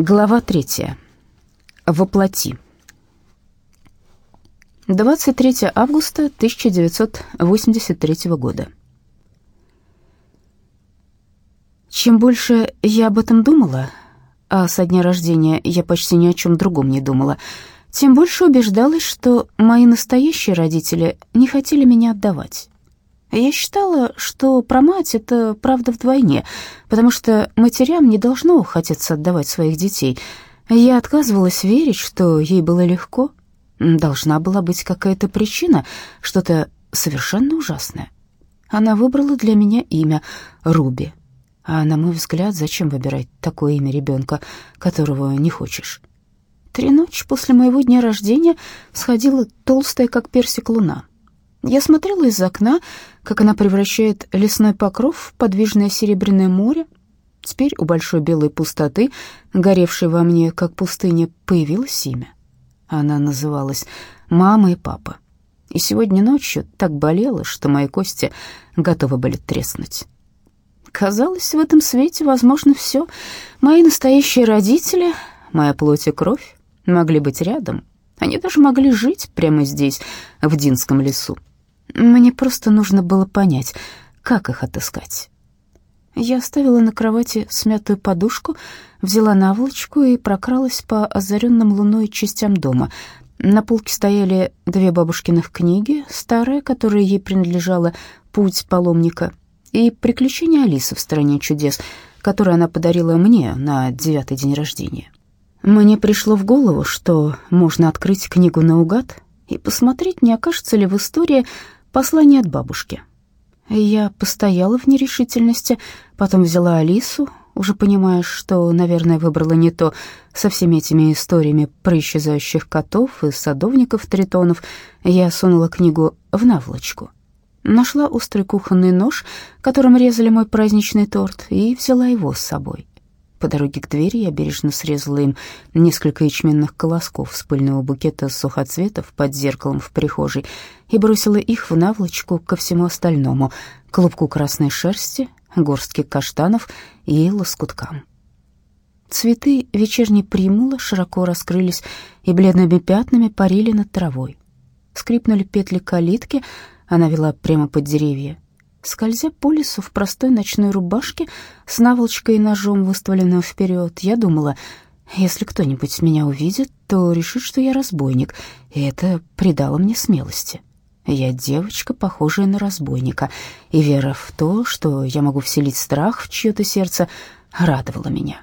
Глава третья. Воплоти. 23 августа 1983 года. Чем больше я об этом думала, а со дня рождения я почти ни о чем другом не думала, тем больше убеждалась, что мои настоящие родители не хотели меня отдавать. Я считала, что про мать это правда вдвойне, потому что матерям не должно хотеться отдавать своих детей. Я отказывалась верить, что ей было легко. Должна была быть какая-то причина, что-то совершенно ужасное. Она выбрала для меня имя Руби. А на мой взгляд, зачем выбирать такое имя ребенка, которого не хочешь? Три ночи после моего дня рождения сходила толстая, как персик, луна. Я смотрела из окна, как она превращает лесной покров в подвижное серебряное море. Теперь у большой белой пустоты, горевшей во мне, как пустыня, появилось имя. Она называлась «Мама и папа». И сегодня ночью так болело, что мои кости готовы были треснуть. Казалось, в этом свете возможно все. Мои настоящие родители, моя плоть и кровь могли быть рядом. Они даже могли жить прямо здесь, в Динском лесу. Мне просто нужно было понять, как их отыскать. Я оставила на кровати смятую подушку, взяла наволочку и прокралась по озаренным луной частям дома. На полке стояли две бабушкиных книги, старая, которая ей принадлежала «Путь паломника», и «Приключения Алисы в стране чудес», которую она подарила мне на девятый день рождения. Мне пришло в голову, что можно открыть книгу наугад и посмотреть, не окажется ли в истории Послание от бабушки. Я постояла в нерешительности, потом взяла Алису, уже понимая, что, наверное, выбрала не то, со всеми этими историями про исчезающих котов и садовников-тритонов, я сунула книгу в наволочку. Нашла острый кухонный нож, которым резали мой праздничный торт, и взяла его с собой. По дороге к двери я бережно срезала им несколько ячменных колосков с пыльного букета сухоцветов под зеркалом в прихожей и бросила их в наволочку ко всему остальному — клубку красной шерсти, горстке каштанов и лоскуткам. Цветы вечерней примулы широко раскрылись и бледными пятнами парили над травой. Скрипнули петли калитки, она вела прямо под деревья — Скользя по лесу в простой ночной рубашке с наволочкой и ножом, выставленным вперед, я думала, если кто-нибудь меня увидит, то решит, что я разбойник, и это придало мне смелости. Я девочка, похожая на разбойника, и вера в то, что я могу вселить страх в чье-то сердце, радовала меня.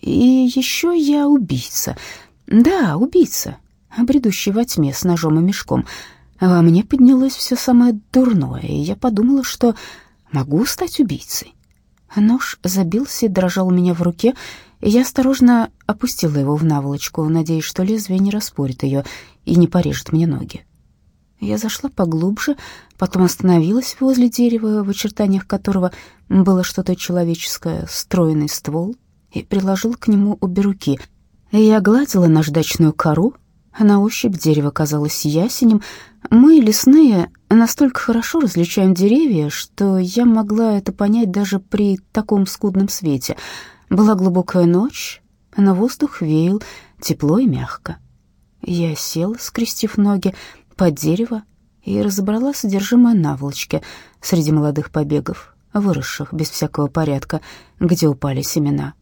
И еще я убийца. Да, убийца, бредущий во тьме с ножом и мешком — во мне поднялось все самое дурное, и я подумала, что могу стать убийцей. Нож забился и дрожал у меня в руке, и я осторожно опустила его в наволочку, надеясь, что лезвие не распорит ее и не порежет мне ноги. Я зашла поглубже, потом остановилась возле дерева, в очертаниях которого было что-то человеческое, стройный ствол, и приложила к нему обе руки. Я гладила наждачную кору, на ощупь дерево казалось ясенем. Мы, лесные, настолько хорошо различаем деревья, что я могла это понять даже при таком скудном свете. Была глубокая ночь, но воздух веял тепло и мягко. Я села, скрестив ноги, под дерево и разобрала содержимое наволочки среди молодых побегов, выросших без всякого порядка, где упали семена.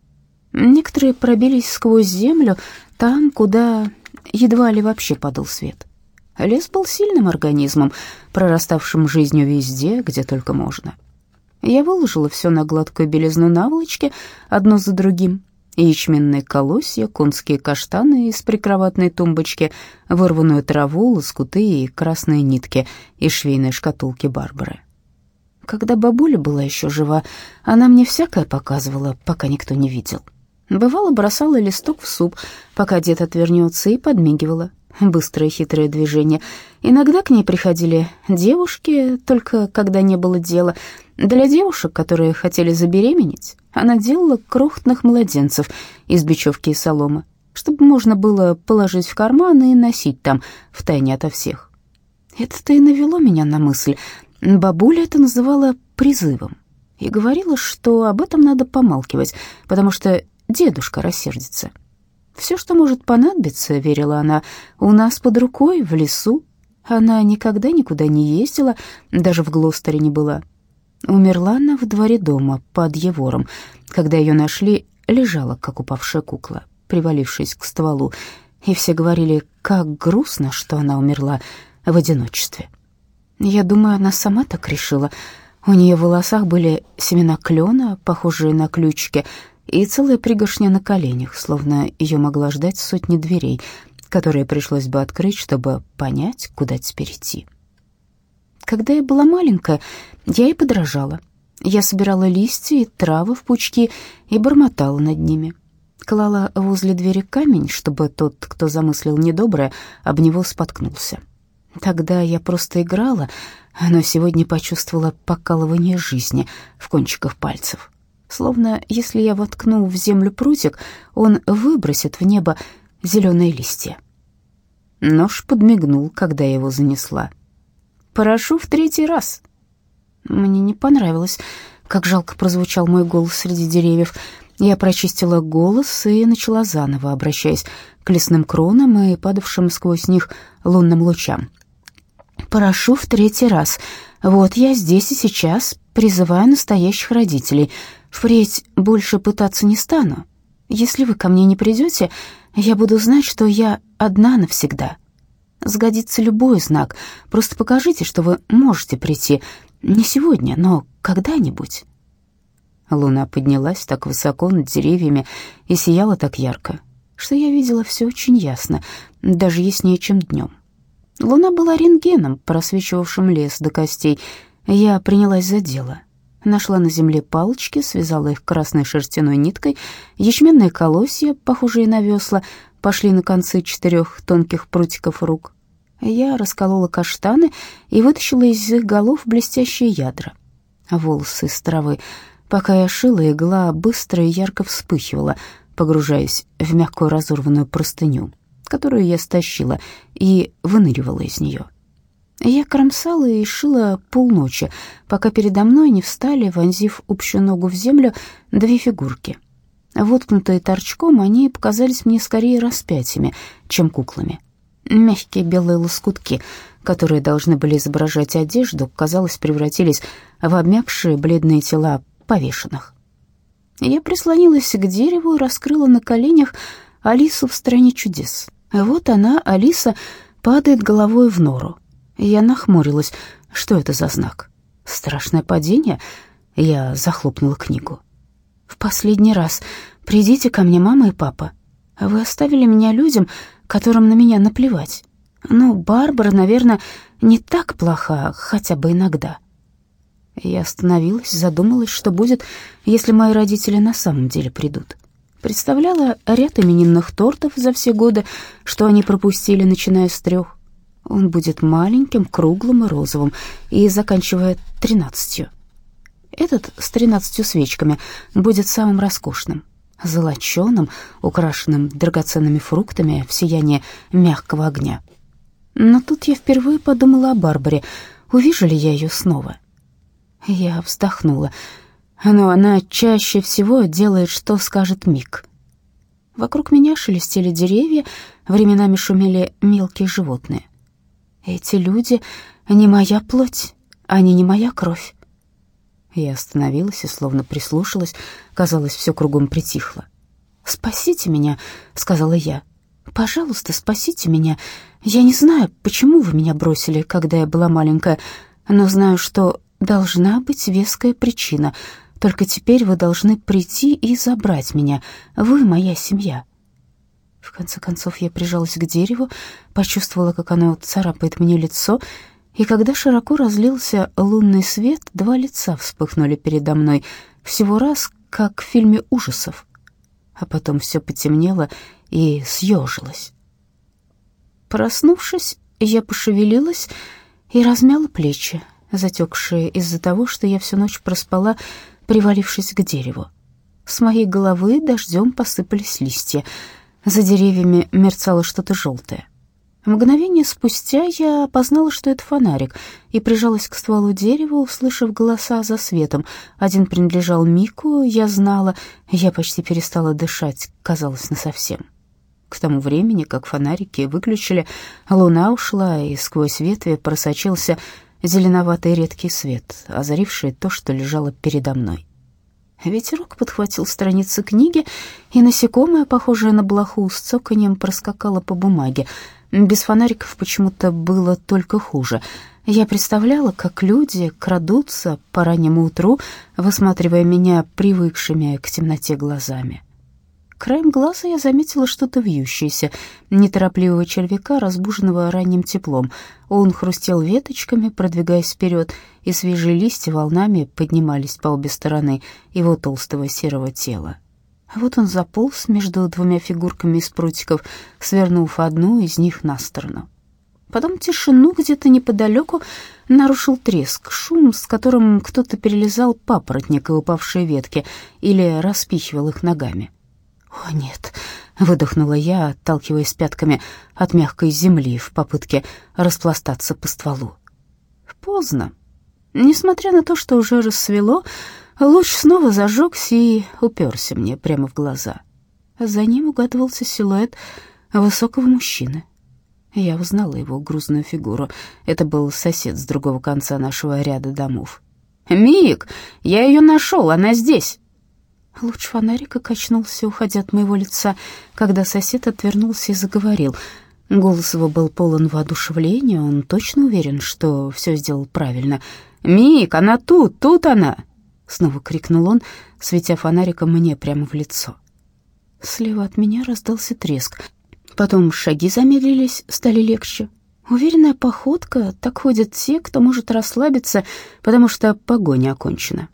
Некоторые пробились сквозь землю там, куда едва ли вообще падал свет. Лес был сильным организмом, прораставшим жизнью везде, где только можно. Я выложила все на гладкую белизну наволочки, одно за другим. Ячменные колосья, конские каштаны из прикроватной тумбочки, вырванную траву, лоскуты и красные нитки из швейной шкатулки Барбары. Когда бабуля была еще жива, она мне всякое показывала, пока никто не видел. Бывало, бросала листок в суп, пока дед отвернется, и подмигивала. Быстрое хитрое движение. Иногда к ней приходили девушки, только когда не было дела. Для девушек, которые хотели забеременеть, она делала крохотных младенцев из бечевки и соломы, чтобы можно было положить в карман и носить там, втайне ото всех. Это-то и навело меня на мысль. Бабуля это называла призывом и говорила, что об этом надо помалкивать, потому что дедушка рассердится. Все, что может понадобиться, верила она, у нас под рукой, в лесу. Она никогда никуда не ездила, даже в Глостере не была. Умерла она в дворе дома под Евором. Когда ее нашли, лежала, как упавшая кукла, привалившись к стволу, и все говорили, как грустно, что она умерла в одиночестве. Я думаю, она сама так решила. У нее в волосах были семена клена, похожие на ключики, и целая пригоршня на коленях, словно ее могла ждать сотни дверей, которые пришлось бы открыть, чтобы понять, куда теперь идти. Когда я была маленькая, я и подражала. Я собирала листья и травы в пучки и бормотала над ними. Клала возле двери камень, чтобы тот, кто замыслил недоброе, об него споткнулся. Тогда я просто играла, но сегодня почувствовала покалывание жизни в кончиках пальцев. Словно если я воткну в землю прутик, он выбросит в небо зеленые листья. Нож подмигнул, когда я его занесла. «Прошу в третий раз». Мне не понравилось, как жалко прозвучал мой голос среди деревьев. Я прочистила голос и начала заново, обращаясь к лесным кронам и падавшим сквозь них лунным лучам. «Прошу в третий раз. Вот я здесь и сейчас призываю настоящих родителей. Впредь больше пытаться не стану. Если вы ко мне не придете, я буду знать, что я одна навсегда. Сгодится любой знак. Просто покажите, что вы можете прийти. Не сегодня, но когда-нибудь». Луна поднялась так высоко над деревьями и сияла так ярко, что я видела все очень ясно, даже яснее, чем днем. Луна была рентгеном, просвечивавшим лес до костей. Я принялась за дело. Нашла на земле палочки, связала их красной шерстяной ниткой, ячменные колосья, похожие на весла, пошли на концы четырех тонких прутиков рук. Я расколола каштаны и вытащила из их голов блестящие ядра. Волосы из травы Пока я шила, игла быстро и ярко вспыхивала, погружаясь в мягкую разорванную простыню, которую я стащила, и выныривала из нее. Я кромсала и шила полночи, пока передо мной не встали, вонзив общую ногу в землю, две фигурки. Воткнутые торчком, они показались мне скорее распятиями, чем куклами. Мягкие белые лоскутки, которые должны были изображать одежду, казалось, превратились в обмякшие бледные тела повешенных. Я прислонилась к дереву и раскрыла на коленях Алису в «Стране чудес». Вот она, Алиса, падает головой в нору. Я нахмурилась. Что это за знак? Страшное падение? Я захлопнула книгу. «В последний раз придите ко мне, мама и папа. Вы оставили меня людям, которым на меня наплевать. Ну, Барбара, наверное, не так плоха, хотя бы иногда». Я остановилась, задумалась, что будет, если мои родители на самом деле придут. Представляла ряд именинных тортов за все годы, что они пропустили, начиная с трех. Он будет маленьким, круглым и розовым, и заканчивая тринадцатью. Этот с тринадцатью свечками будет самым роскошным, золоченым, украшенным драгоценными фруктами в сиянии мягкого огня. Но тут я впервые подумала о Барбаре. Увижу ли я ее снова? — я вздохнула. Но она чаще всего делает, что скажет Мик. Вокруг меня шелестели деревья, временами шумели мелкие животные. Эти люди не моя плоть, они не моя кровь. Я остановилась и словно прислушалась, казалось, все кругом притихло. «Спасите меня», — сказала я. «Пожалуйста, спасите меня. Я не знаю, почему вы меня бросили, когда я была маленькая, но знаю, что Должна быть веская причина. Только теперь вы должны прийти и забрать меня. Вы моя семья. В конце концов я прижалась к дереву, почувствовала, как оно царапает мне лицо, и когда широко разлился лунный свет, два лица вспыхнули передо мной, всего раз, как в фильме ужасов. А потом все потемнело и съежилось. Проснувшись, я пошевелилась и размяла плечи, затекшие из-за того, что я всю ночь проспала, привалившись к дереву. С моей головы дождем посыпались листья. За деревьями мерцало что-то желтое. Мгновение спустя я опознала, что это фонарик, и прижалась к стволу дерева, услышав голоса за светом. Один принадлежал Мику, я знала, я почти перестала дышать, казалось, насовсем. К тому времени, как фонарики выключили, луна ушла, и сквозь ветви просочился зеленоватый редкий свет, озаривший то, что лежало передо мной. Ветерок подхватил страницы книги, и насекомое, похожее на блоху, с цоканьем проскакало по бумаге. Без фонариков почему-то было только хуже. Я представляла, как люди крадутся по раннему утру, высматривая меня привыкшими к темноте глазами. Краем глаза я заметила что-то вьющееся, неторопливого червяка, разбуженного ранним теплом. Он хрустел веточками, продвигаясь вперед, и свежие листья волнами поднимались по обе стороны его толстого серого тела. А вот он заполз между двумя фигурками из прутиков, свернув одну из них на сторону. Потом тишину где-то неподалеку нарушил треск, шум, с которым кто-то перелезал папоротник и упавшие ветки или распихивал их ногами. «О, нет!» — выдохнула я, отталкиваясь пятками от мягкой земли в попытке распластаться по стволу. Поздно. Несмотря на то, что уже рассвело, луч снова зажегся и уперся мне прямо в глаза. За ним угадывался силуэт высокого мужчины. Я узнала его грузную фигуру. Это был сосед с другого конца нашего ряда домов. «Мик, я ее нашел, она здесь!» Луч фонарика качнулся, уходя от моего лица, когда сосед отвернулся и заговорил. Голос его был полон воодушевления, он точно уверен, что все сделал правильно. «Мик, она тут, тут она!» Снова крикнул он, светя фонариком мне прямо в лицо. Слева от меня раздался треск. Потом шаги замедлились, стали легче. Уверенная походка, так ходят те, кто может расслабиться, потому что погоня окончена.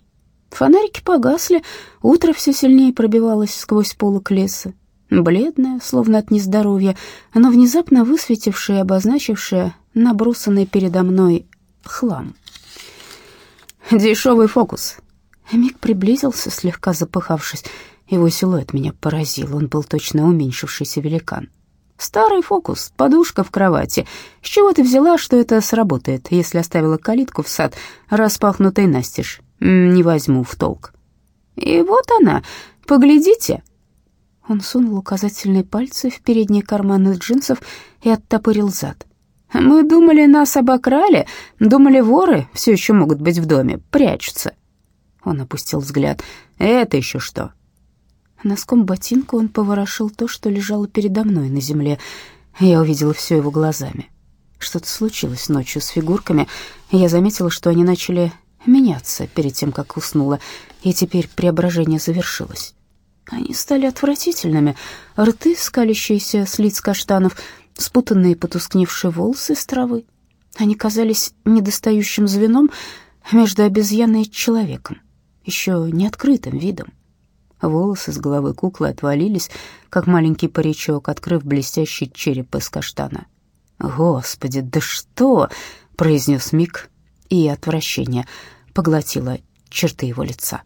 Фонарики погасли, утро все сильнее пробивалось сквозь полок леса. Бледное, словно от нездоровья, оно внезапно высветившее и обозначившее набросанный передо мной хлам. «Дешевый фокус». Миг приблизился, слегка запыхавшись. Его силуэт меня поразил, он был точно уменьшившийся великан. «Старый фокус, подушка в кровати. С чего ты взяла, что это сработает, если оставила калитку в сад, распахнутой настежь? Не возьму в толк. И вот она, поглядите. Он сунул указательные пальцы в передние карманы джинсов и оттопырил зад. Мы думали, нас обокрали, думали, воры все еще могут быть в доме, прячутся. Он опустил взгляд. Это еще что? Носком ботинка он поворошил то, что лежало передо мной на земле. Я увидела все его глазами. Что-то случилось ночью с фигурками. Я заметила, что они начали меняться перед тем, как уснула, и теперь преображение завершилось. Они стали отвратительными, рты, скалящиеся с лиц каштанов, спутанные потускневшие волосы с травы. Они казались недостающим звеном между обезьяной и человеком, еще не открытым видом. Волосы с головы куклы отвалились, как маленький паричок, открыв блестящий череп из каштана. «Господи, да что!» — произнес Мик, и отвращение поглотило черты его лица.